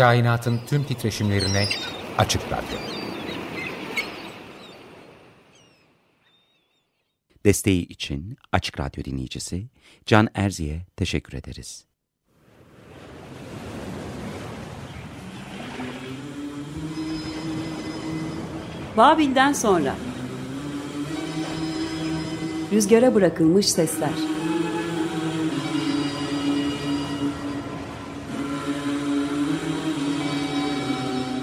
kainatın tüm titreşimlerine Açık Radyo. Desteği için Açık Radyo dinleyicisi Can Erzi'ye teşekkür ederiz. Babil'den sonra Rüzgara bırakılmış sesler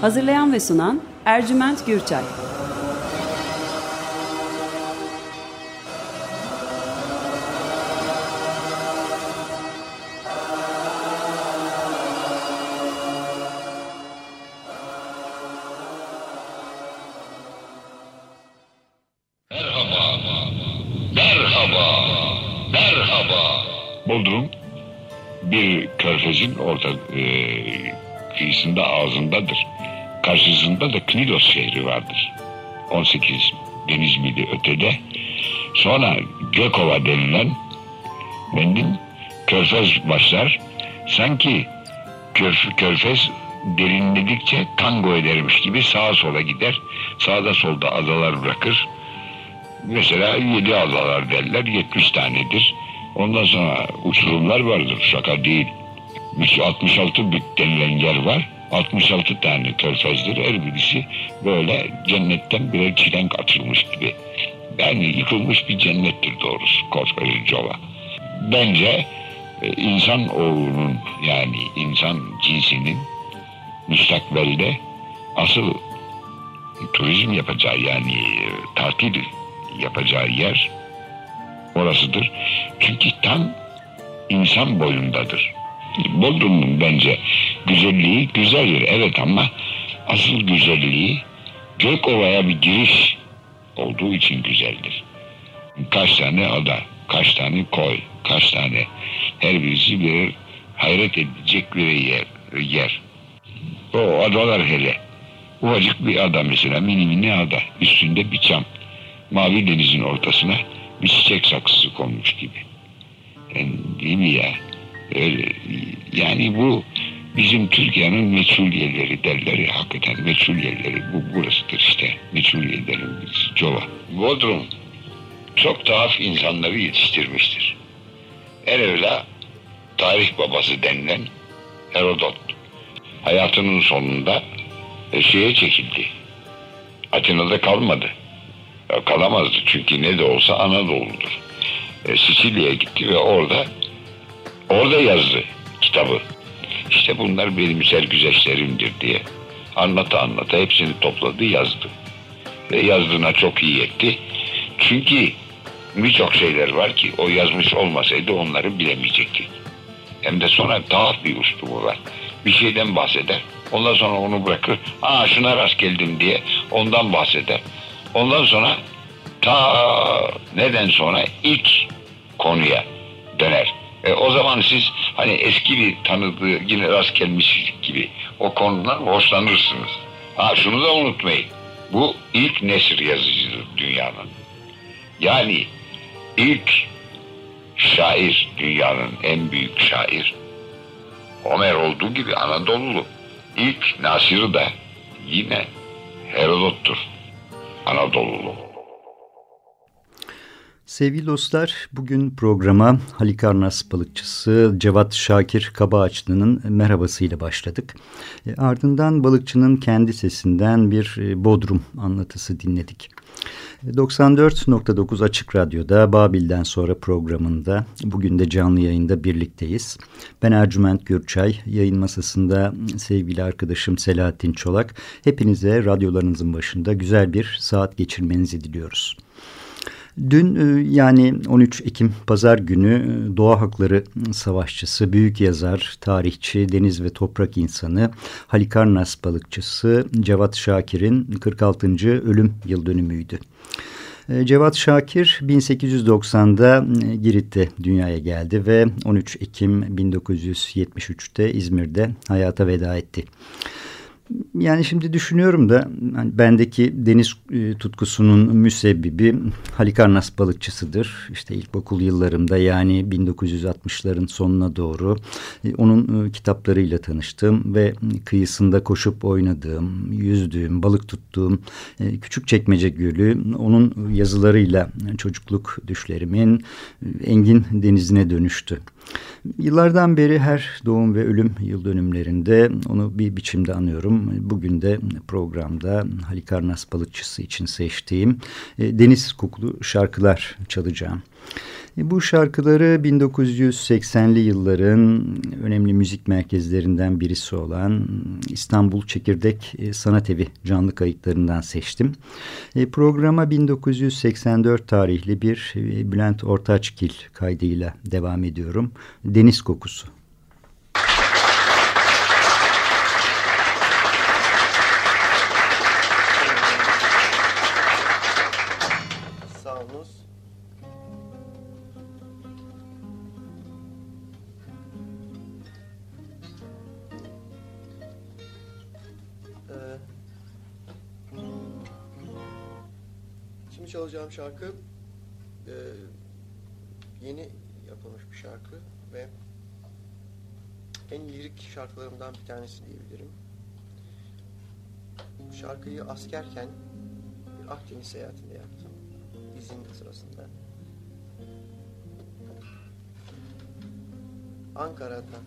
Hazırlayan ve sunan Ercüment Gürçay. Bodrum bir körfezin orta e, kıyısında ağzındadır. Karşısında da Knidos şehri vardır. 18 deniz mili ötede. Sonra Gökova denilen benim körfez başlar. Sanki körf körfez derinledikçe tango edermiş gibi sağa sola gider. Sağda solda adalar bırakır. Mesela yedi adalar derler, yetmiş tanedir. Ondan sonra uçurumlar vardır, şaka değil. 66 bit denilen yer var. 66 tane körfezdir. Her birisi böyle cennetten birer çilenk atılmış gibi. Yani yıkılmış bir cennettir doğrusu koskoca Cova. Bence e, insan oğlunun yani insan cinsinin müstakbelde asıl turizm yapacağı yani e, tatil yapacağı yer orasıdır. Çünkü tam insan boyundadır. Bodrum'un bence güzelliği güzeldir evet ama asıl güzelliği Gökova'ya bir giriş olduğu için güzeldir. Kaç tane ada, kaç tane koy, kaç tane her birisi bir hayret edecek bir yer. yer. O adalar hele. Ufacık bir ada mesela mini mini ada. Üstünde bir çam. Mavi denizin ortasına bir çiçek saksısı konmuş gibi. Yani, değil mi ya? Öyle, yani bu bizim Türkiye'nin meçhul yerleri derleri hakikaten meçhul yerleri bu burasıdır işte meçhul yerlerimiz Cova. Bodrum çok tuhaf insanları yetiştirmiştir. En evvela tarih babası denilen Herodot hayatının sonunda e, şeye çekildi. Atina'da kalmadı. E, kalamazdı çünkü ne de olsa Anadolu'dur. E, Sicilya'ya gitti ve orada orada yazdı kitabı. İşte bunlar benim sergüzeşlerimdir diye anlata anlata hepsini topladı yazdı. Ve yazdığına çok iyi etti. Çünkü birçok şeyler var ki o yazmış olmasaydı onları bilemeyecekti. Hem de sonra tuhaf bir üslubu var. Bir şeyden bahseder. Ondan sonra onu bırakır. Aa şuna rast geldim diye ondan bahseder. Ondan sonra ta neden sonra ilk konuya döner. E, o zaman siz hani eski bir tanıdığı yine rast gelmiş gibi o konudan hoşlanırsınız. Ha şunu da unutmayın. Bu ilk nesir yazıcıdır dünyanın. Yani ilk şair dünyanın en büyük şair Homer olduğu gibi Anadolu'lu. İlk nasiri da yine Herodot'tur. Anadolu'lu. Sevgili dostlar, bugün programa Halikarnas balıkçısı Cevat Şakir Kabaağaçlı'nın merhabasıyla başladık. E, ardından balıkçının kendi sesinden bir e, Bodrum anlatısı dinledik. 94.9 Açık Radyo'da Babil'den sonra programında bugün de canlı yayında birlikteyiz. Ben Ercüment Gürçay, yayın masasında sevgili arkadaşım Selahattin Çolak. Hepinize radyolarınızın başında güzel bir saat geçirmenizi diliyoruz. Dün e, yani 13 Ekim Pazar günü e, doğa hakları savaşçısı, büyük yazar, tarihçi, deniz ve toprak insanı, Halikarnas balıkçısı Cevat Şakir'in 46. ölüm yıl dönümüydü. E, Cevat Şakir 1890'da Girit'te dünyaya geldi ve 13 Ekim 1973'te İzmir'de hayata veda etti. Yani şimdi düşünüyorum da hani bendeki deniz e, tutkusunun müsebbibi Halikarnas balıkçısıdır. İşte ilkokul yıllarımda yani 1960'ların sonuna doğru e, onun e, kitaplarıyla tanıştım ve kıyısında koşup oynadığım, yüzdüğüm, balık tuttuğum e, küçük çekmece gölü onun yazılarıyla çocukluk düşlerimin e, engin denizine dönüştü. Yıllardan beri her doğum ve ölüm yıl dönümlerinde onu bir biçimde anıyorum. Bugün de programda Halikarnas balıkçısı için seçtiğim e, deniz kokulu şarkılar çalacağım. E, bu şarkıları 1980'li yılların önemli müzik merkezlerinden birisi olan İstanbul Çekirdek e, Sanat Evi canlı kayıtlarından seçtim. E, programa 1984 tarihli bir Bülent Ortaçgil kaydıyla devam ediyorum. Deniz Kokusu. Şarkı e, yeni yapılmış bir şarkı ve en lirik şarkılarımdan bir tanesi diyebilirim. Şarkıyı askerken bir Akdeniz seyahatinde yaptım. İzin sırasında. Ankara'da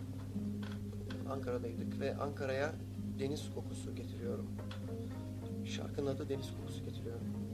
Ankara'daydık ve Ankara'ya deniz kokusu getiriyorum. Şarkının adı Deniz Kokusu getiriyorum.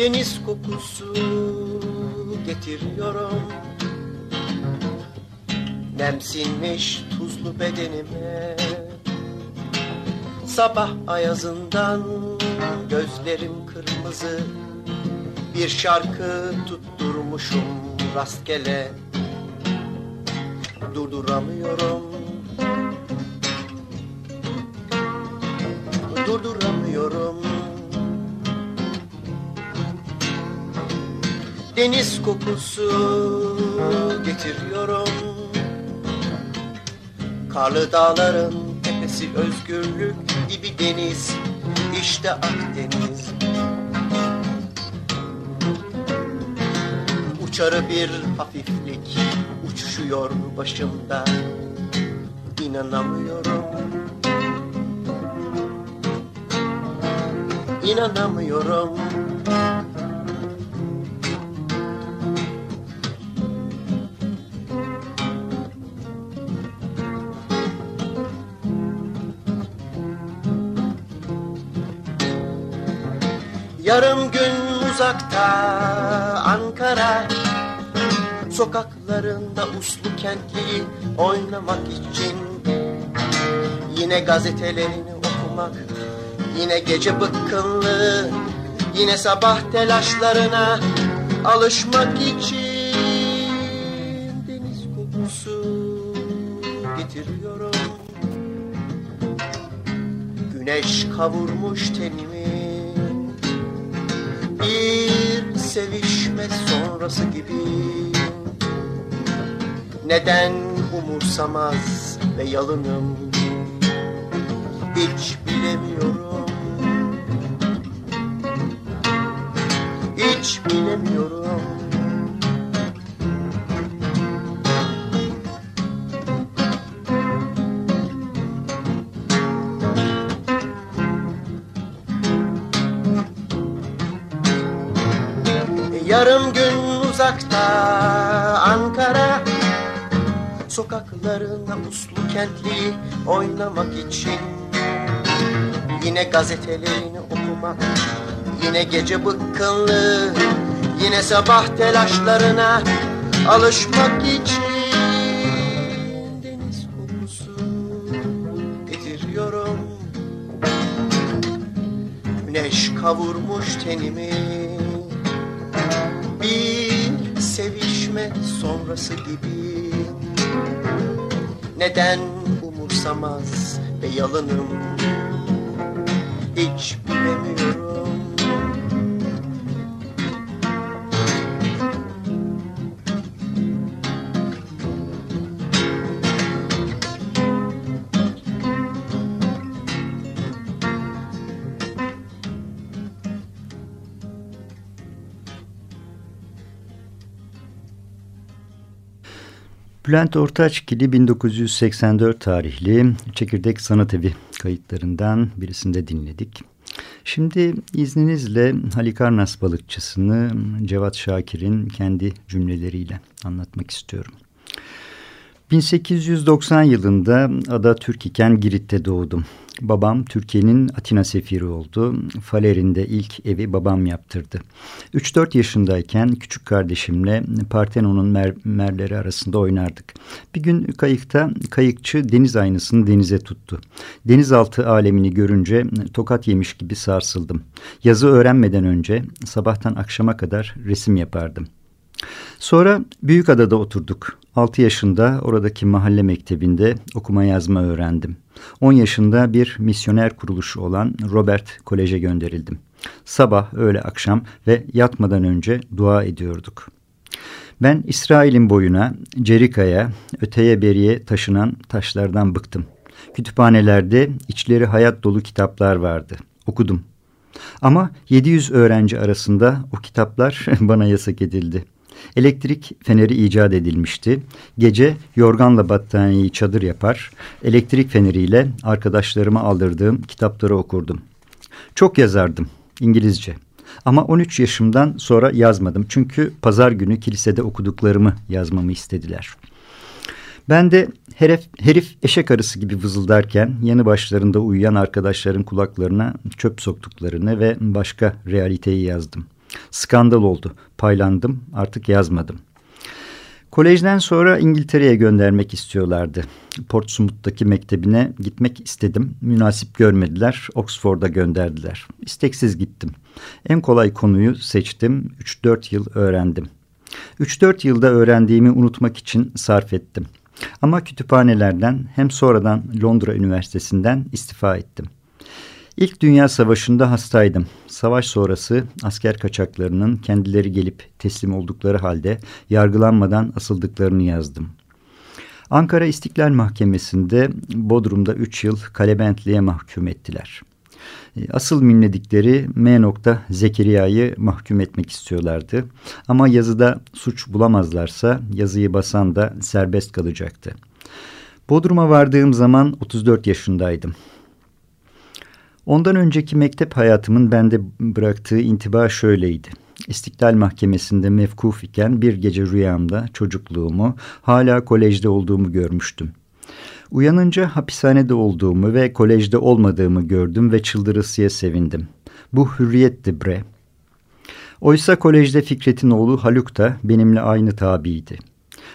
Deniz kokusu getiriyorum. Nemsinmiş tuzlu bedenime. Sabah ayazından gözlerim kırmızı. Bir şarkı tutturmuşum rastgele. Durduramıyorum deniz kokusu getiriyorum. Karlı dağların tepesi özgürlük gibi deniz işte Akdeniz. Uçarı bir hafiflik uçuşuyor başımda. İnanamıyorum. İnanamıyorum Yarım gün uzakta Ankara. Sokaklarında uslu kentliyi oynamak için. Yine gazetelerini okumak Yine gece bıkkınlığı Yine sabah telaşlarına alışmak için. Deniz kokusu getiriyorum. Güneş kavurmuş tenimi bir sevişme sonrası gibi. Neden umursamaz ve yalınım? Hiç bilemiyorum. Hiç bilemiyorum Sokaklarında uslu kentli oynamak için Yine gazetelerini okumak Yine gece bıkkınlığı Yine sabah telaşlarına alışmak için Deniz kokusu getiriyorum. Ateş kavurmuş tenimi Bir sevişme sonrası gibi Neden umursamaz ve yalınım? Hiç bilemiyorum Bülent Ortaçgil'i 1984 tarihli Çekirdek Sanat Evi kayıtlarından birisinde dinledik. Şimdi izninizle Halikarnas balıkçısını Cevat Şakir'in kendi cümleleriyle anlatmak istiyorum. 1890 yılında Ada Türk iken Girit'te doğdum. Babam Türkiye'nin Atina sefiri oldu. Falerin'de ilk evi babam yaptırdı. 3-4 yaşındayken küçük kardeşimle Partenon'un mer merleri arasında oynardık. Bir gün kayıkta kayıkçı deniz aynasını denize tuttu. Denizaltı alemini görünce tokat yemiş gibi sarsıldım. Yazı öğrenmeden önce sabahtan akşama kadar resim yapardım. Sonra Büyükada'da oturduk. 6 yaşında oradaki mahalle mektebinde okuma yazma öğrendim. 10 yaşında bir misyoner kuruluşu olan Robert Kolej'e gönderildim. Sabah, öğle, akşam ve yatmadan önce dua ediyorduk. Ben İsrail'in boyuna, Cerika'ya, öteye beriye taşınan taşlardan bıktım. Kütüphanelerde içleri hayat dolu kitaplar vardı. Okudum. Ama 700 öğrenci arasında o kitaplar bana yasak edildi. Elektrik feneri icat edilmişti. Gece yorganla battaniyeyi çadır yapar, elektrik feneriyle arkadaşlarıma aldırdığım kitapları okurdum. Çok yazardım İngilizce. Ama 13 yaşımdan sonra yazmadım. Çünkü pazar günü kilisede okuduklarımı yazmamı istediler. Ben de herif, herif eşek arısı gibi vızıldarken yanı başlarında uyuyan arkadaşların kulaklarına çöp soktuklarını ve başka realiteyi yazdım. Skandal oldu. Paylandım. Artık yazmadım. Kolejden sonra İngiltere'ye göndermek istiyorlardı. Portsmouth'taki mektebine gitmek istedim. Münasip görmediler. Oxford'a gönderdiler. İsteksiz gittim. En kolay konuyu seçtim. 3-4 yıl öğrendim. 3-4 yılda öğrendiğimi unutmak için sarf ettim. Ama kütüphanelerden hem sonradan Londra Üniversitesi'nden istifa ettim. İlk Dünya Savaşı'nda hastaydım. Savaş sonrası asker kaçaklarının kendileri gelip teslim oldukları halde yargılanmadan asıldıklarını yazdım. Ankara İstiklal Mahkemesi'nde Bodrum'da 3 yıl kalebentliğe mahkum ettiler. E, asıl minledikleri M. Zekeriya'yı mahkum etmek istiyorlardı. Ama yazıda suç bulamazlarsa yazıyı basan da serbest kalacaktı. Bodrum'a vardığım zaman 34 yaşındaydım. Ondan önceki mektep hayatımın bende bıraktığı intiba şöyleydi. İstiklal Mahkemesi'nde mevkuf iken bir gece rüyamda çocukluğumu, hala kolejde olduğumu görmüştüm. Uyanınca hapishanede olduğumu ve kolejde olmadığımı gördüm ve çıldırısıya sevindim. Bu hürriyetti bre. Oysa kolejde Fikret'in oğlu Haluk da benimle aynı tabiydi.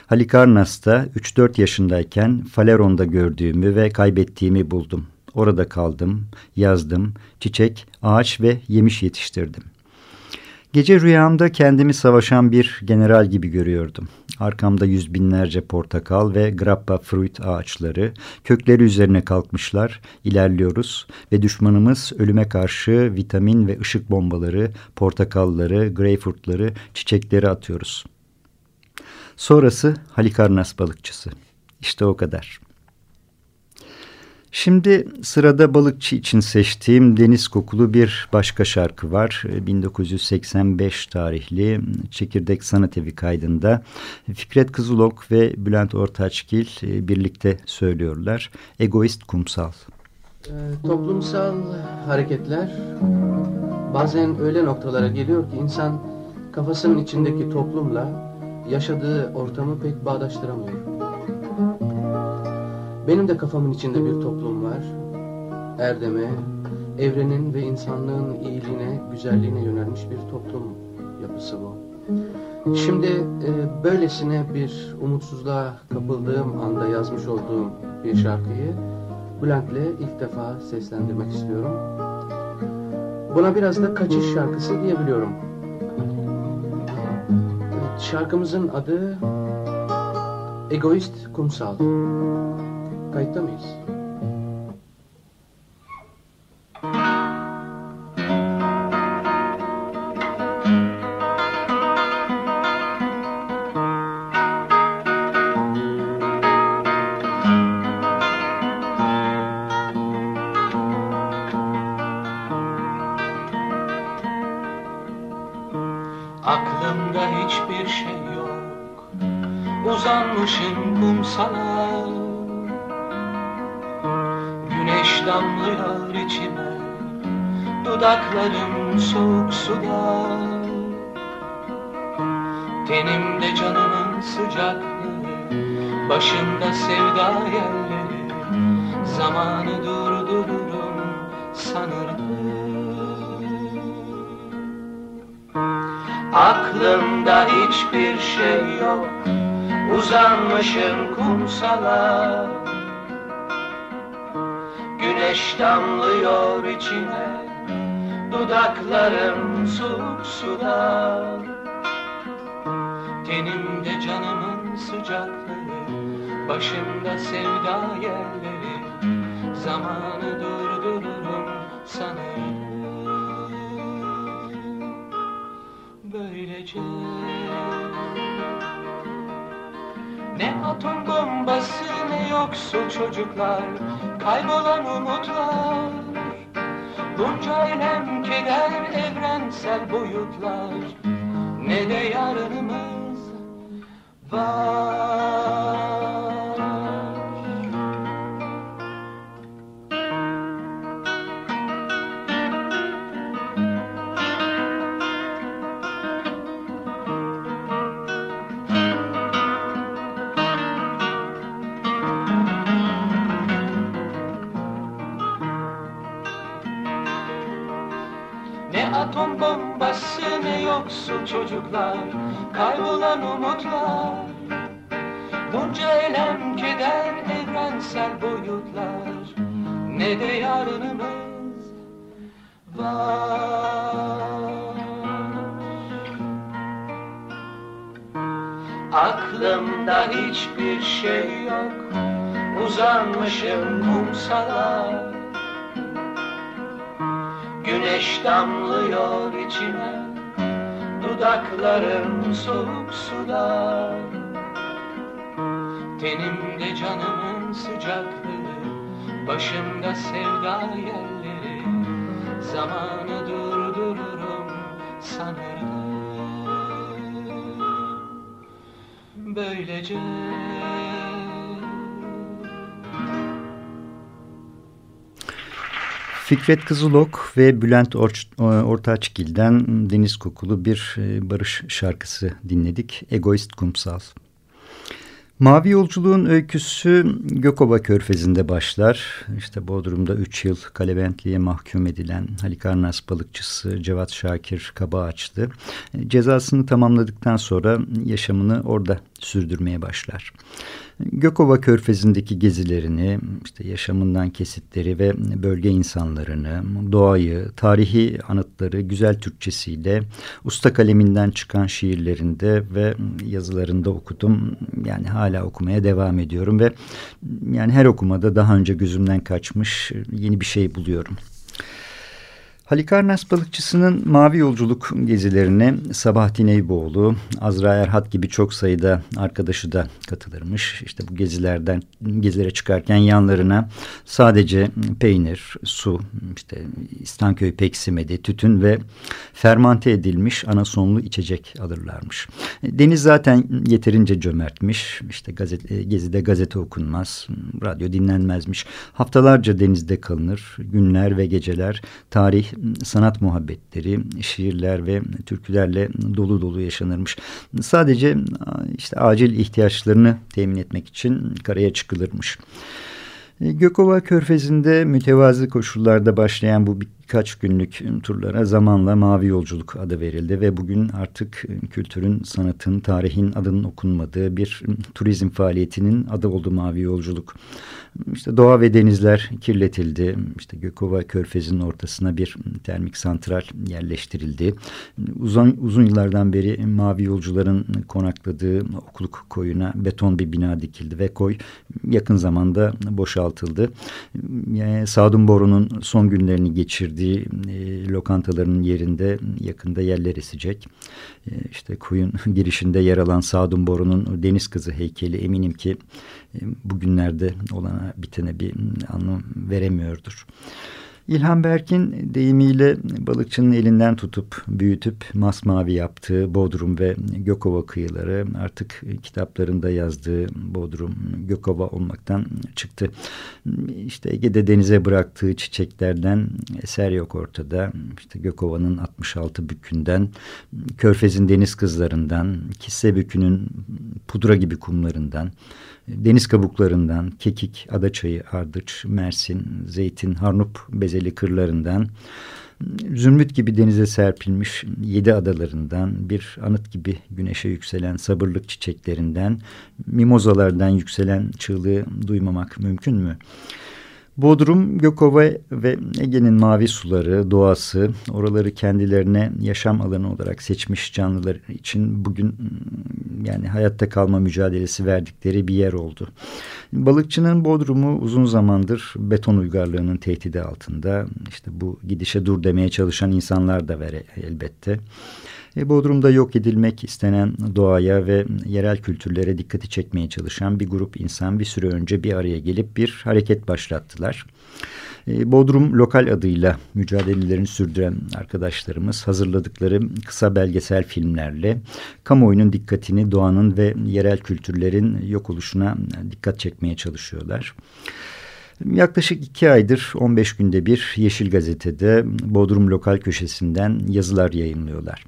Halikarnas'ta 3-4 yaşındayken Faleron'da gördüğümü ve kaybettiğimi buldum. Orada kaldım, yazdım, çiçek, ağaç ve yemiş yetiştirdim. Gece rüyamda kendimi savaşan bir general gibi görüyordum. Arkamda yüz binlerce portakal ve grappa fruit ağaçları, kökleri üzerine kalkmışlar, ilerliyoruz ve düşmanımız ölüme karşı vitamin ve ışık bombaları, portakalları, greyfurtları, çiçekleri atıyoruz. Sonrası Halikarnas balıkçısı. İşte o kadar. Şimdi sırada balıkçı için seçtiğim deniz kokulu bir başka şarkı var. 1985 tarihli Çekirdek Sanat Evi kaydında Fikret Kızılok ve Bülent Ortaçgil e, birlikte söylüyorlar. Egoist Kumsal. E, toplumsal hareketler bazen öyle noktalara geliyor ki insan kafasının içindeki toplumla yaşadığı ortamı pek bağdaştıramıyor. Benim de kafamın içinde bir toplum var. Erdeme, evrenin ve insanlığın iyiliğine, güzelliğine yönelmiş bir toplum yapısı bu. Şimdi e, böylesine bir umutsuzluğa kapıldığım anda yazmış olduğum bir şarkıyı Bülent'le ilk defa seslendirmek istiyorum. Buna biraz da kaçış şarkısı diyebiliyorum. Evet, şarkımızın adı Egoist Kumsal. Kayıtta hiçbir şey yok. Uzanmışım kumsala. Güneş damlıyor içine Dudaklarım soğuk suda. Tenimde canımın sıcaklığı Başımda sevda yerleri. Zamanı durdururum sanırım Ne atom bombası ne yoksul çocuklar Kaybolan umutlar. Bunca elem keder evrensel boyutlar. Ne de yarınımız var atom bombası ne yoksul çocuklar? Kaybolan umutlar. Bunca elem keder evrensel boyutlar. Ne de yarınımız var. Aklımda hiçbir şey yok. Uzanmışım kumsala Güneş damlıyor içime Dudaklarım soğuk suda. Tenimde canımın sıcaklığı Başımda sevda yerleri. Zamanı durdururum sanırım. Böylece Fikret Kızılok ve Bülent Or Ortaçgil'den Deniz Kokulu bir e, barış şarkısı dinledik. Egoist Kumsal. Mavi Yolculuğun öyküsü Gökova Körfezi'nde başlar. İşte Bodrum'da 3 yıl kalebentliğe mahkum edilen Halikarnas balıkçısı Cevat Şakir Kabaağaçlı cezasını tamamladıktan sonra yaşamını orada sürdürmeye başlar. Gökova Körfezi'ndeki gezilerini, işte yaşamından kesitleri ve bölge insanlarını, doğayı, tarihi anıtları güzel Türkçesiyle usta kaleminden çıkan şiirlerinde ve yazılarında okudum. Yani hala okumaya devam ediyorum ve yani her okumada daha önce gözümden kaçmış yeni bir şey buluyorum. Halikarnas balıkçısının mavi yolculuk gezilerine Sabahattin Eyboğlu, Azra Erhat gibi çok sayıda arkadaşı da katılırmış. İşte bu gezilerden gezilere çıkarken yanlarına sadece peynir, su, işte İstanköy peksimedi, tütün ve fermante edilmiş anasonlu içecek alırlarmış. Deniz zaten yeterince cömertmiş. İşte gazete, gezide gazete okunmaz, radyo dinlenmezmiş. Haftalarca denizde kalınır, günler ve geceler tarih sanat muhabbetleri, şiirler ve türkülerle dolu dolu yaşanırmış. Sadece işte acil ihtiyaçlarını temin etmek için karaya çıkılırmış. E, Gökova Körfezi'nde mütevazı koşullarda başlayan bu birkaç günlük turlara zamanla Mavi Yolculuk adı verildi ve bugün artık kültürün, sanatın, tarihin adının okunmadığı bir turizm faaliyetinin adı oldu Mavi Yolculuk. İşte doğa ve denizler kirletildi. İşte Gökova Körfezi'nin ortasına bir termik santral yerleştirildi. Uzun, uzun yıllardan beri mavi yolcuların konakladığı okuluk koyuna beton bir bina dikildi ve koy yakın zamanda boşaltıldı. Sadun Boru'nun son günlerini geçirdiği e, lokantaların yerinde yakında yerler esecek. E, işte koyun girişinde yer alan Sadun Boru'nun deniz kızı heykeli eminim ki e, bugünlerde olana bitene bir anlam veremiyordur. İlhan Berk'in deyimiyle balıkçının elinden tutup büyütüp masmavi yaptığı Bodrum ve Gökova kıyıları artık kitaplarında yazdığı Bodrum, Gökova olmaktan çıktı. İşte Ege'de denize bıraktığı çiçeklerden eser yok ortada. İşte Gökova'nın 66 bükünden, Körfez'in deniz kızlarından, Kisse bükünün pudra gibi kumlarından, deniz kabuklarından, kekik, adaçayı, ardıç, mersin, zeytin, harnup bezeli kırlarından, zümrüt gibi denize serpilmiş yedi adalarından, bir anıt gibi güneşe yükselen sabırlık çiçeklerinden, mimozalardan yükselen çığlığı duymamak mümkün mü? Bodrum, Gökova ve Ege'nin mavi suları, doğası, oraları kendilerine yaşam alanı olarak seçmiş canlılar için bugün ıı, yani hayatta kalma mücadelesi verdikleri bir yer oldu. Balıkçının Bodrum'u uzun zamandır beton uygarlığının tehdidi altında. İşte bu gidişe dur demeye çalışan insanlar da var elbette. E, Bodrum'da yok edilmek istenen doğaya ve yerel kültürlere dikkati çekmeye çalışan bir grup insan bir süre önce bir araya gelip bir hareket başlattılar. E, Bodrum lokal adıyla mücadelelerini sürdüren arkadaşlarımız hazırladıkları kısa belgesel filmlerle kamuoyunun dikkatini doğanın ve yerel kültürlerin yok oluşuna dikkat çekmeye çalışıyorlar. Yaklaşık iki aydır 15 günde bir Yeşil Gazete'de Bodrum Lokal Köşesi'nden yazılar yayınlıyorlar.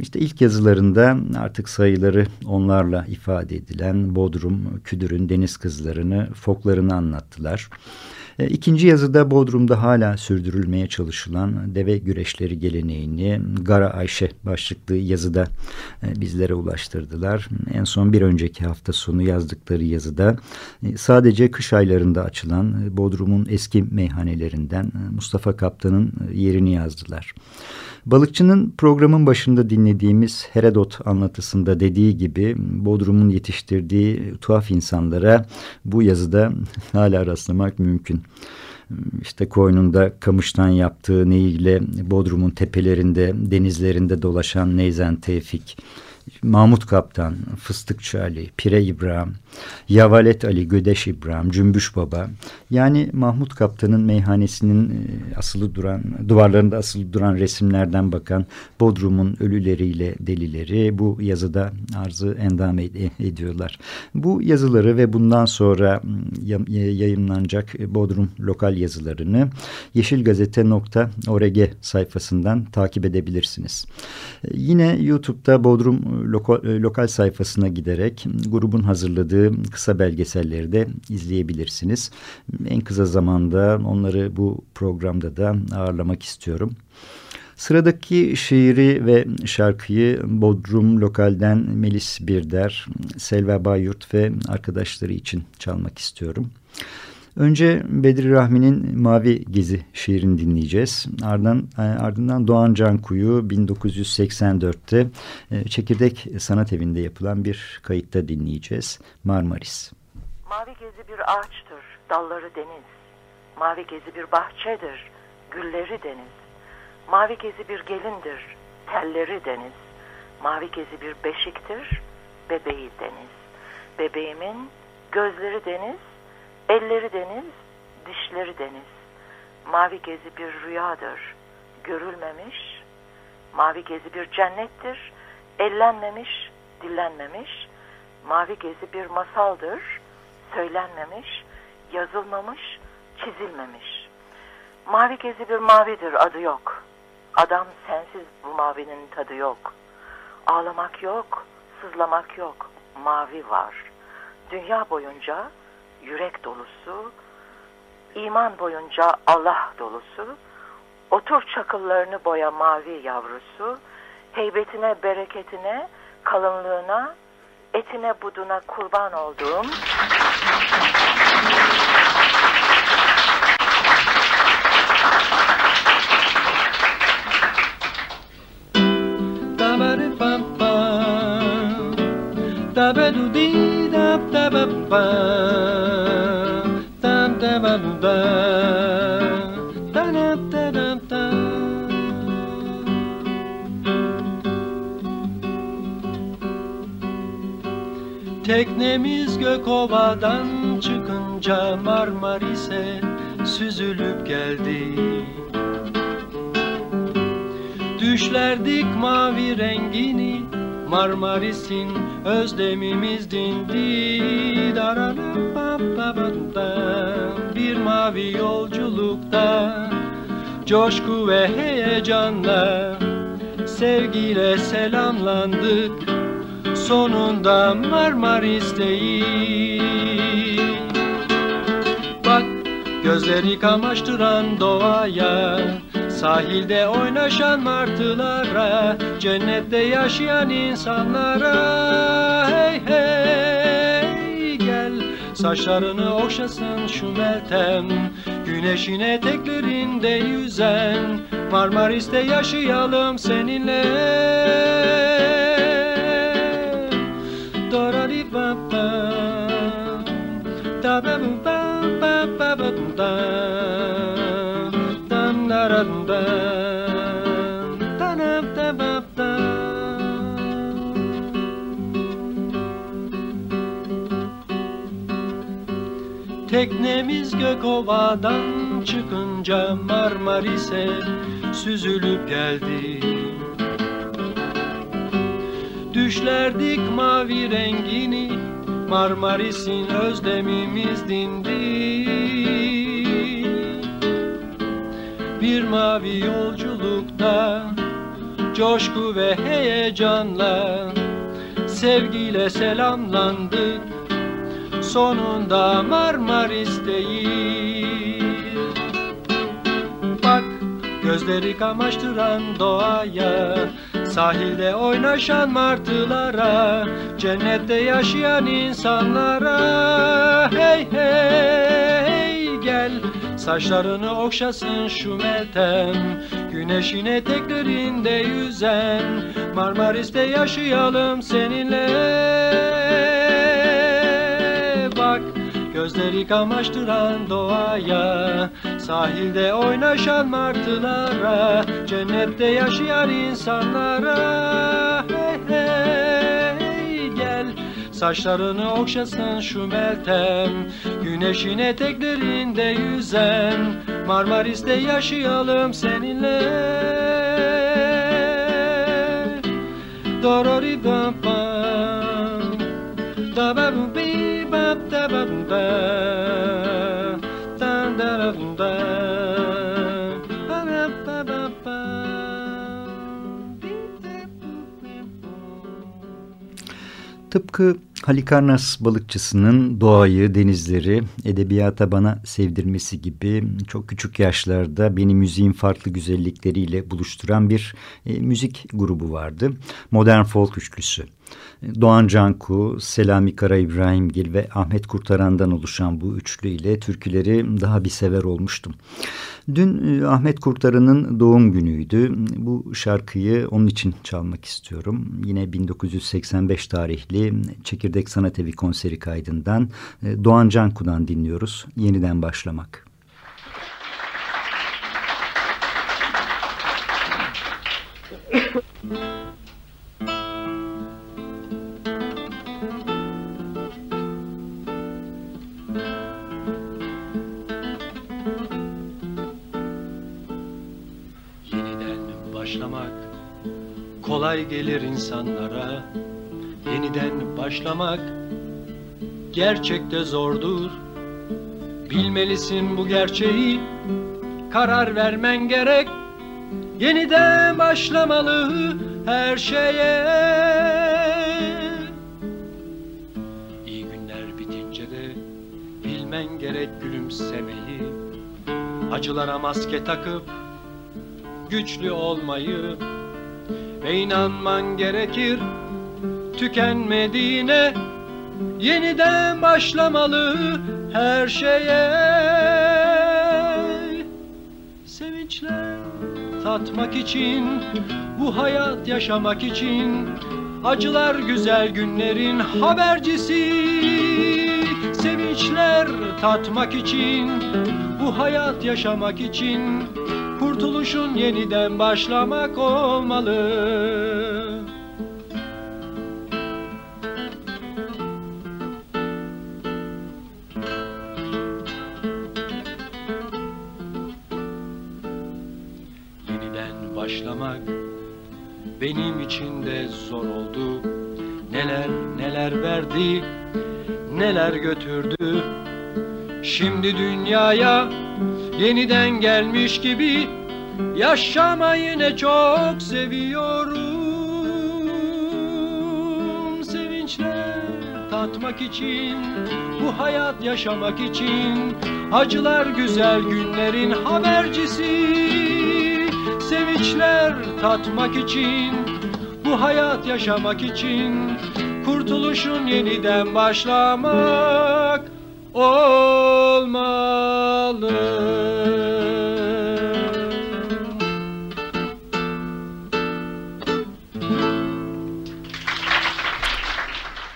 İşte ilk yazılarında artık sayıları onlarla ifade edilen Bodrum, Küdür'ün deniz kızlarını, foklarını anlattılar. E, ikinci yazıda Bodrum'da hala sürdürülmeye çalışılan deve güreşleri geleneğini Gara Ayşe başlıklı yazıda e, bizlere ulaştırdılar. En son bir önceki hafta sonu yazdıkları yazıda e, sadece kış aylarında açılan Bodrum'un eski meyhanelerinden Mustafa Kaptan'ın yerini yazdılar. Balıkçının programın başında dinlediğimiz Herodot anlatısında dediği gibi Bodrum'un yetiştirdiği tuhaf insanlara bu yazıda hala rastlamak mümkün. İşte koynunda kamıştan yaptığı neyiyle Bodrum'un tepelerinde, denizlerinde dolaşan Neyzen Tevfik, Mahmut Kaptan, Fıstıkçı Ali, Pire İbrahim, Yavalet Ali, Gödeş İbrahim, Cümbüş Baba. Yani Mahmut Kaptan'ın meyhanesinin e, asılı duran, duvarlarında asılı duran resimlerden bakan Bodrum'un ölüleriyle delileri bu yazıda arzı endam ed ediyorlar. Bu yazıları ve bundan sonra yayınlanacak Bodrum lokal yazılarını yeşilgazete.org sayfasından takip edebilirsiniz. Yine YouTube'da Bodrum lokal, e, lokal sayfasına giderek grubun hazırladığı kısa belgeselleri de izleyebilirsiniz. En kısa zamanda onları bu programda da ağırlamak istiyorum. Sıradaki şiiri ve şarkıyı Bodrum Lokal'den Melis Birder, Selva Bayyurt ve arkadaşları için çalmak istiyorum. Önce Bedri Rahmi'nin Mavi Gezi şiirini dinleyeceğiz. Ardından, e, ardından Doğan Canku'yu 1984'te e, Çekirdek Sanat Evi'nde yapılan bir kayıtta dinleyeceğiz. Marmaris. Mavi Gezi bir ağaçtır, dalları deniz. Mavi Gezi bir bahçedir, gülleri deniz. Mavi Gezi bir gelindir, telleri deniz. Mavi Gezi bir beşiktir, bebeği deniz. Bebeğimin gözleri deniz, Elleri deniz, dişleri deniz. Mavi gezi bir rüyadır, görülmemiş. Mavi gezi bir cennettir, ellenmemiş, dillenmemiş. Mavi gezi bir masaldır, söylenmemiş, yazılmamış, çizilmemiş. Mavi gezi bir mavidir, adı yok. Adam sensiz bu mavinin tadı yok. Ağlamak yok, sızlamak yok, mavi var. Dünya boyunca yürek dolusu, iman boyunca Allah dolusu, Otur çakıllarını boya mavi yavrusu, heybetine, bereketine, kalınlığına, etine buduna kurban olduğum Teknemiz Gökova'dan çıkınca Marmaris'e süzülüp geldi. Düşlerdik mavi rengini Marmaris'in özlemimiz dindi Bir mavi yolculukta Coşku ve heyecanla Sevgiyle selamlandık. Sonunda Marmaris'teyiz. Bak gözleri kamaştıran doğaya Sahilde oynaşan martılara Cennette yaşayan insanlara. Hey hey gel Saçlarını okşasın şu Meltem. Güneşin eteklerinde yüzen Marmaris'te yaşayalım seninle. Dorari Teknemiz Gökova'dan çıkınca Marmaris'e süzülüp geldi. Düşlerdik mavi rengini Marmaris'in özlemimiz dindi Bir mavi yolculukta Coşku ve heyecanla Sevgiyle selamlandık. Sonunda Marmaris'teyiz. Bak gözleri kamaştıran doğaya Sahilde oynaşan martılara Cennette yaşayan insanlara. Hey hey gel Saçlarını okşasın şu Meltem Güneşin eteklerinde yüzen Marmaris'te yaşayalım seninle. Bak gözleri kamaştıran doğaya Sahilde oynaşan martılara Cennette yaşayan insanlara Saçlarını okşasın şu Meltem Güneşin eteklerinde yüzen. Marmaris'te yaşayalım seninle. Dorori bam bam Da ba bu bi ba da ba bu da Tıpkı Halikarnas balıkçısının doğayı, denizleri, edebiyata bana sevdirmesi gibi çok küçük yaşlarda beni müziğin farklı güzellikleriyle buluşturan bir e, müzik grubu vardı. Modern folk üçlüsü. Doğan Canku, Selami Kara İbrahimgil ve Ahmet Kurtaran'dan oluşan bu üçlü ile türküleri daha bir sever olmuştum. Dün e, Ahmet Kurtaran'ın doğum günüydü. Bu şarkıyı onun için çalmak istiyorum. Yine 1985 tarihli Çekirdek Sanat Evi konseri kaydından e, Doğan Canku'dan dinliyoruz. Yeniden başlamak. başlamak kolay gelir insanlara. Yeniden başlamak gerçekte zordur. Bilmelisin bu gerçeği, karar vermen gerek. Yeniden başlamalı her şeye. İyi günler bitince de bilmen gerek gülümsemeyi. Acılara maske takıp güçlü olmayı Ve inanman gerekir tükenmediğine Yeniden başlamalı her şeye. Sevinçler tatmak için Bu hayat yaşamak için Acılar güzel günlerin habercisi. Sevinçler tatmak için Bu hayat yaşamak için Kurtuluşun yeniden başlamak olmalı. Yeniden başlamak benim için de zor oldu. Neler neler verdi neler götürdü? Şimdi dünyaya yeniden gelmiş gibi Yaşamayı ne çok seviyorum. Sevinçler tatmak için Bu hayat yaşamak için Acılar güzel günlerin habercisi. Sevinçler tatmak için Bu hayat yaşamak için Kurtuluşun yeniden başlamak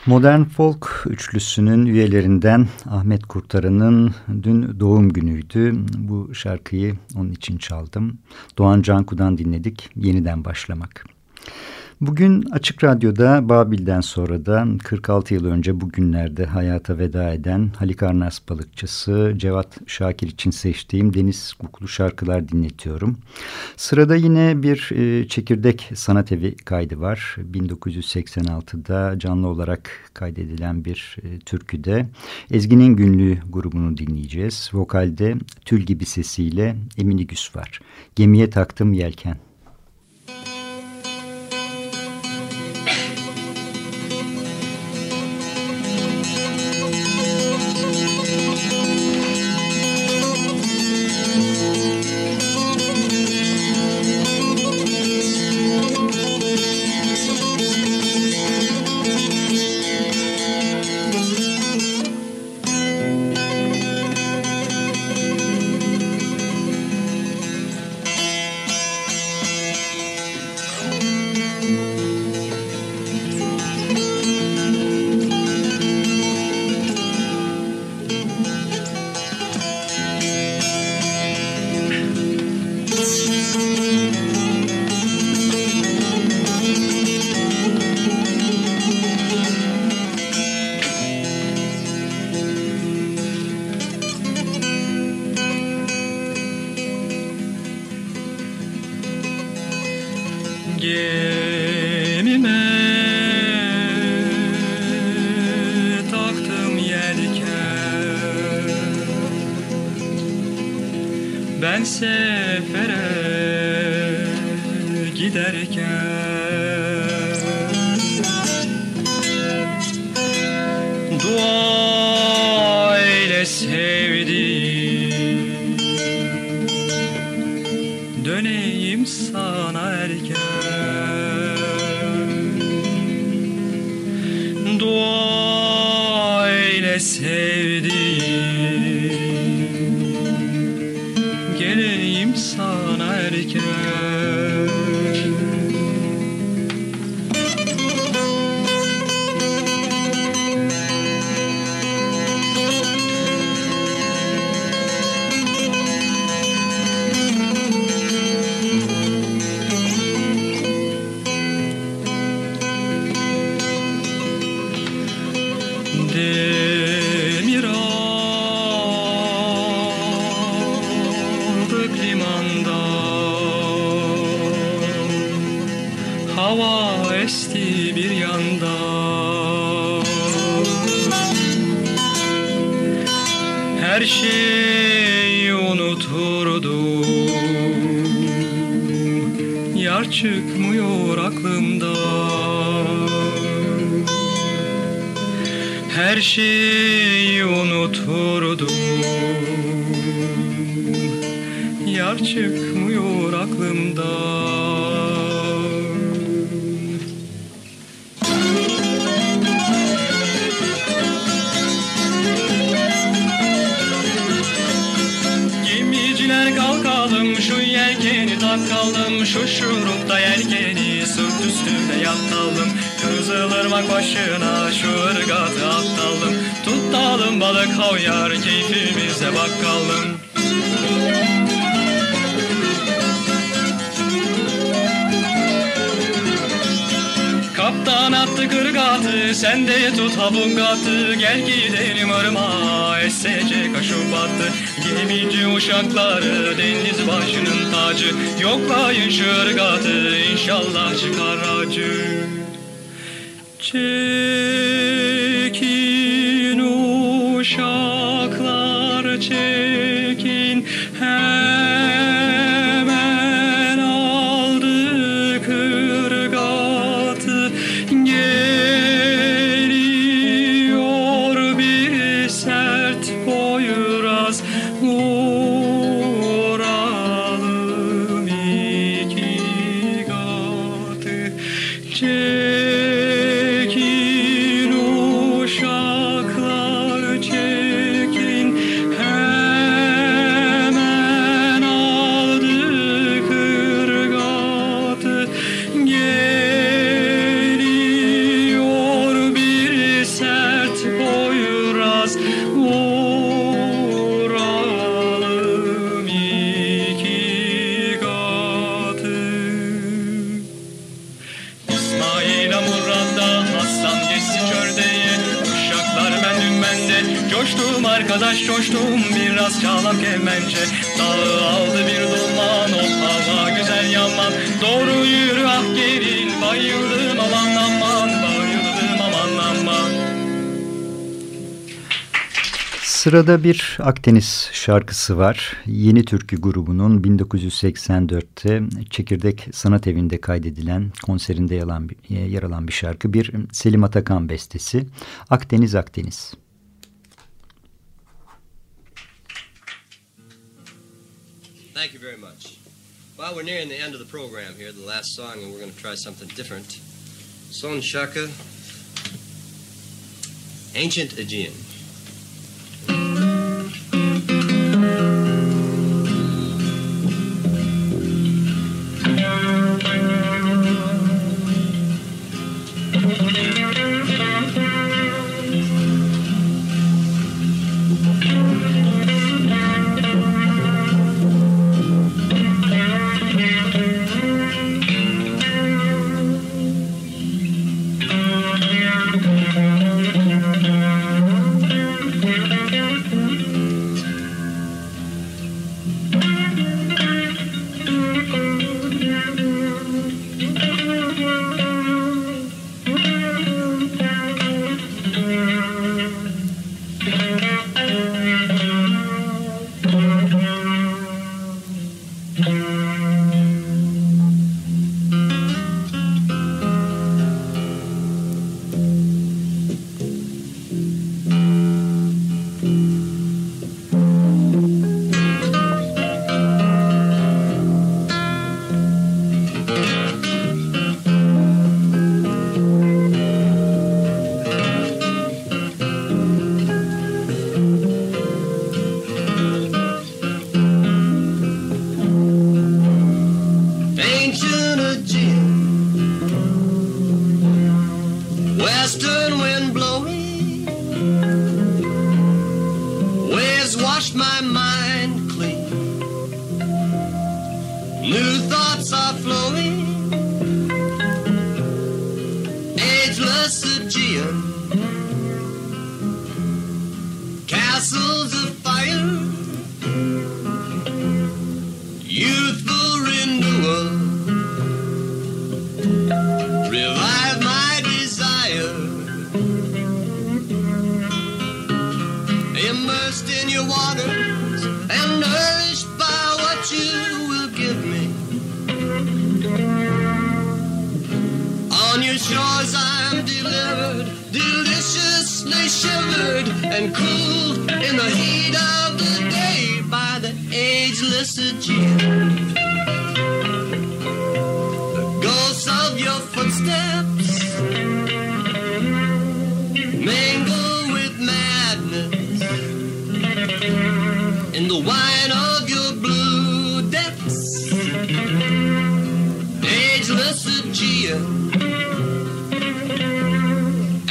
Modern Folk üçlüsünün üyelerinden Ahmet Kurtaran'ın dün doğum günüydü. Bu şarkıyı onun için çaldım. Doğan Canku'dan dinledik. Yeniden başlamak. Bugün Açık Radyo'da Babil'den sonra da 46 yıl önce bugünlerde hayata veda eden Halikarnas balıkçısı Cevat Şakir için seçtiğim Deniz Kuklu şarkılar dinletiyorum. Sırada yine bir e, çekirdek sanat evi kaydı var. 1986'da canlı olarak kaydedilen bir e, türküde Ezgi'nin Günlüğü grubunu dinleyeceğiz. Vokalde tül gibi sesiyle Emine Güs var. Gemiye taktım yelken. Sevdim. Döneyim sana erken. Dua ile sevdim Kızılırmak başına şu ırgatı atalım Tutalım balık havyar keyfimize bakalım. Kaptan attı kırgatı, sen de tut habungatı Gel gidelim ırmağa, esecek aşıp battı. Gemici uşakları, deniz başının tacı. Yoklayın şu inşallah çıkar acı Çekin uşaklar, çekin yaman Doğru yürü ah gelin Bayıldım aman aman Bayıldım aman aman Sırada bir Akdeniz şarkısı var. Yeni Türkü grubunun 1984'te Çekirdek Sanat Evi'nde kaydedilen konserinde yer alan, yer alan bir şarkı. Bir Selim Atakan bestesi. Akdeniz Akdeniz. Well, we're nearing the end of the program here, the last song, and we're going to try something different. Son Shaka, Ancient Aegean.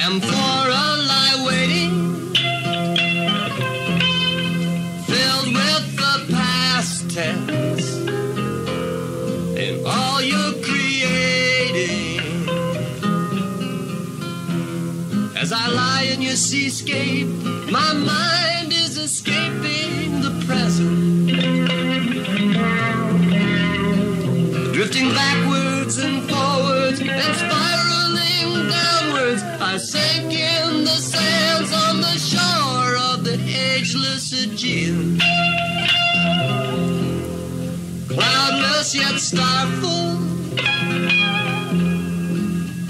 And for a lie waiting, filled with the past tense, and all you're creating. As I lie in your seascape, my mind is escaping sail. Cloudless yet starful,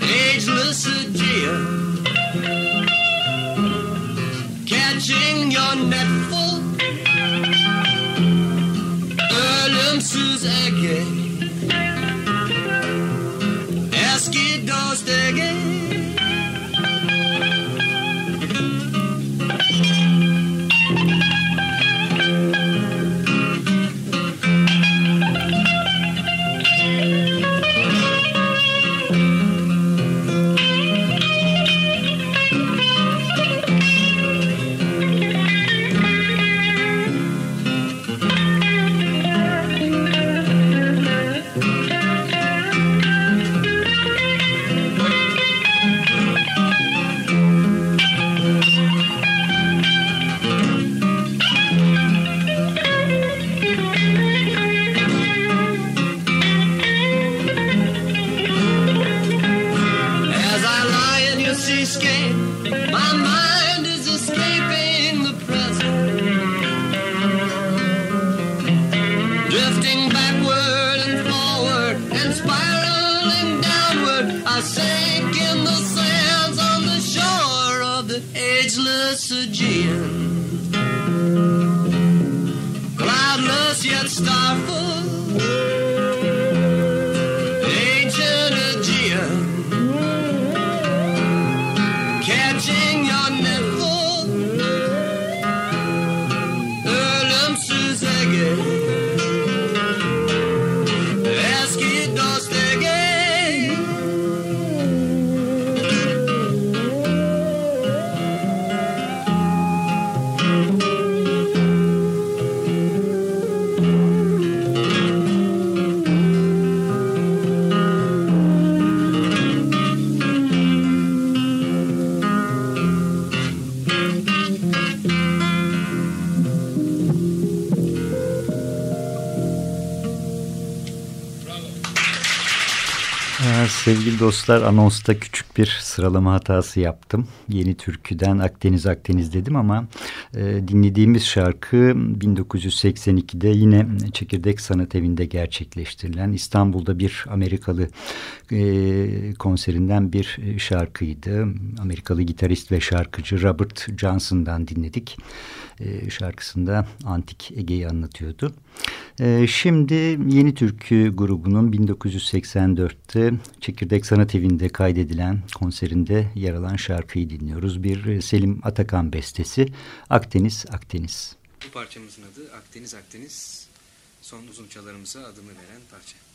ageless Aegea, catching your netful, Erlemsu's agate. Dostlar anonsta küçük bir sıralama hatası yaptım. Yeni türküden Akdeniz Akdeniz dedim ama e, dinlediğimiz şarkı 1982'de yine Çekirdek Sanat Evi'nde gerçekleştirilen İstanbul'da bir Amerikalı e, konserinden bir şarkıydı. Amerikalı gitarist ve şarkıcı Robert Johnson'dan dinledik. E, şarkısında Antik Ege'yi anlatıyordu. E, şimdi Yeni Türkü grubunun 1984'te Çekirdek Sanat Evi'nde kaydedilen konserinde yer alan şarkıyı dinliyoruz. Bir e, Selim Atakan bestesi Akdeniz Akdeniz. Bu parçamızın adı Akdeniz Akdeniz. Son uzun çalarımıza adını veren parça.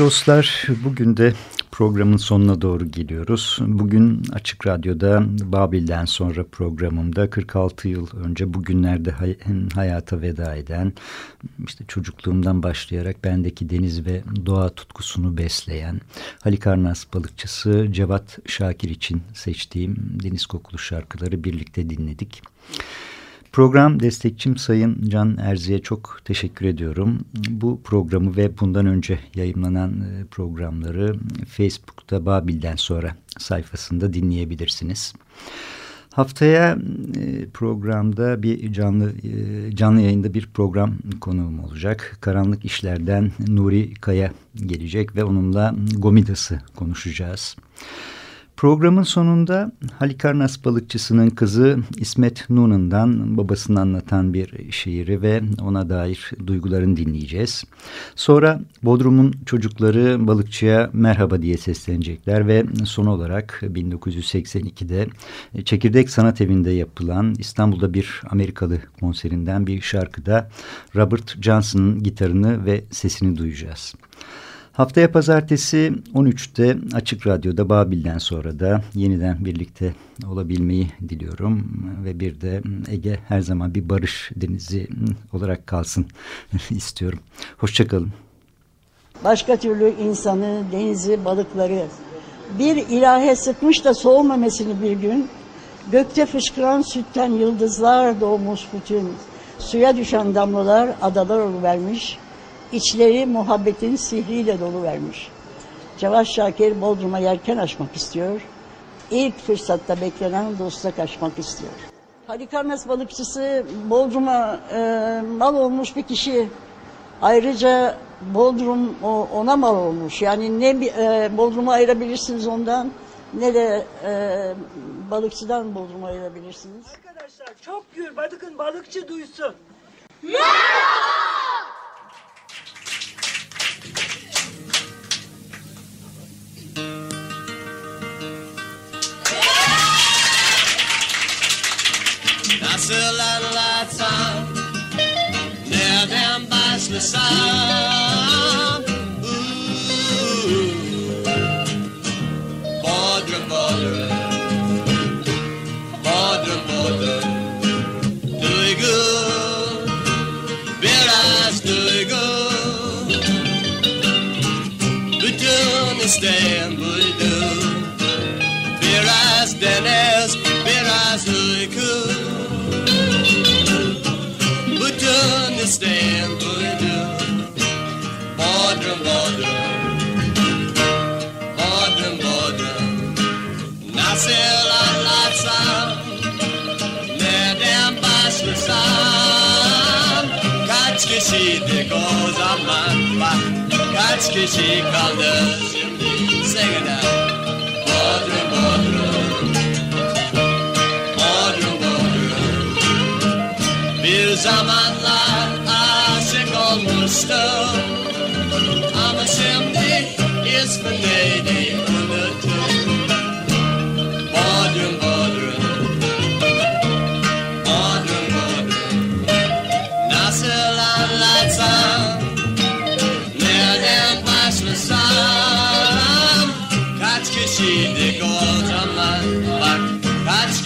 Dostlar, bugün de programın sonuna doğru geliyoruz. Bugün Açık Radyo'da Babil'den sonra programımda 46 yıl önce bugünlerde hay hayata veda eden, işte çocukluğumdan başlayarak bendeki deniz ve doğa tutkusunu besleyen Halikarnas balıkçısı Cevat Şakir için seçtiğim deniz kokulu şarkıları birlikte dinledik. Program destekçim Sayın Can Erzi'ye çok teşekkür ediyorum. Bu programı ve bundan önce yayınlanan e, programları Facebook'ta Babil'den sonra sayfasında dinleyebilirsiniz. Haftaya e, programda bir canlı e, canlı yayında bir program konuğum olacak. Karanlık İşler'den Nuri Kaya gelecek ve onunla Gomidas'ı konuşacağız. Programın sonunda Halikarnas balıkçısının kızı İsmet Nun'undan babasını anlatan bir şiiri ve ona dair duygularını dinleyeceğiz. Sonra Bodrum'un çocukları balıkçıya merhaba diye seslenecekler ve son olarak 1982'de Çekirdek Sanat Evi'nde yapılan İstanbul'da bir Amerikalı konserinden bir şarkıda Robert Johnson'ın gitarını ve sesini duyacağız. Haftaya pazartesi 13'te Açık Radyo'da Babil'den sonra da yeniden birlikte olabilmeyi diliyorum. Ve bir de Ege her zaman bir barış denizi olarak kalsın istiyorum. Hoşçakalın. Başka türlü insanı, denizi, balıkları bir ilahe sıkmış da soğumamesini bir gün gökte fışkıran sütten yıldızlar doğmuş bütün suya düşen damlalar adalar vermiş içleri muhabbetin sihriyle dolu vermiş. Cevat Şakir Bodrum'a yelken açmak istiyor. İlk fırsatta beklenen dosta kaçmak istiyor. Halikarnas balıkçısı Bodrum'a e, mal olmuş bir kişi. Ayrıca Bodrum o, ona mal olmuş. Yani ne e, Bodrum'u ayırabilirsiniz ondan ne de e, balıkçıdan Bodrum'u ayırabilirsiniz. Arkadaşlar çok gür bakın balıkçı duysun. Merhaba! still light lights on. Now down by the side. Kişiydik o zaman Bak kaç kişi kaldı Şimdi out Bodrum Bodrum Bodrum Bodrum Bir zamanlar aşık olmuştum. Ama şimdi ismi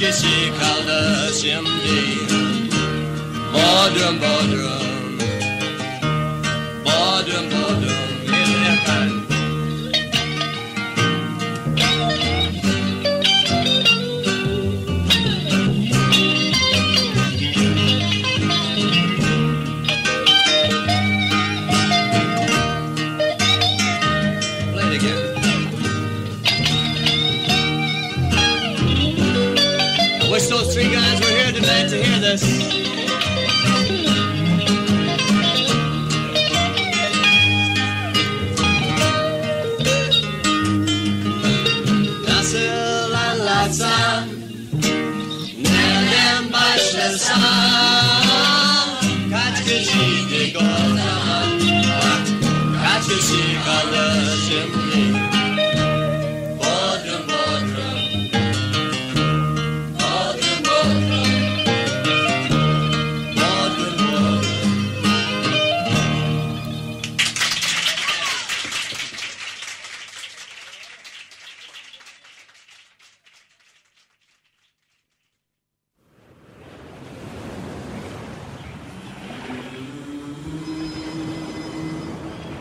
kişi kaldı şimdi. Bodrum Bodrum Bodrum Yes.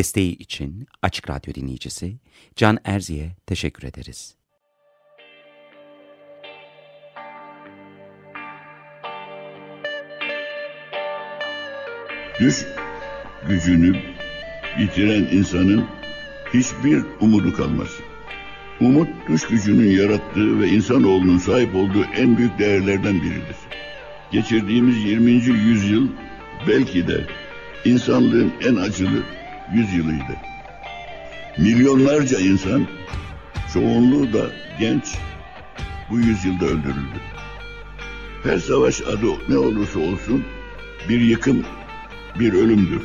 Desteği için Açık Radyo dinleyicisi Can Erzi'ye teşekkür ederiz. Düş gücünü yitiren insanın hiçbir umudu kalmaz. Umut düş gücünün yarattığı ve insanoğlunun sahip olduğu en büyük değerlerden biridir. Geçirdiğimiz 20. yüzyıl belki de insanlığın en acılı yüzyılıydı. Milyonlarca insan, çoğunluğu da genç, bu yüzyılda öldürüldü. Her savaş adı ne olursa olsun bir yıkım, bir ölümdür.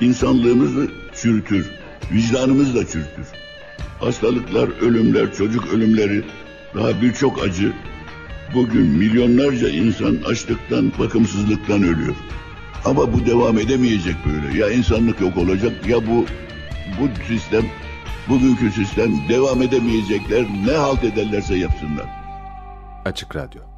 İnsanlığımızı çürütür, vicdanımızı da çürütür. Hastalıklar, ölümler, çocuk ölümleri, daha birçok acı. Bugün milyonlarca insan açlıktan, bakımsızlıktan ölüyor. Ama bu devam edemeyecek böyle. Ya insanlık yok olacak ya bu bu sistem, bugünkü sistem devam edemeyecekler. Ne halt ederlerse yapsınlar. Açık Radyo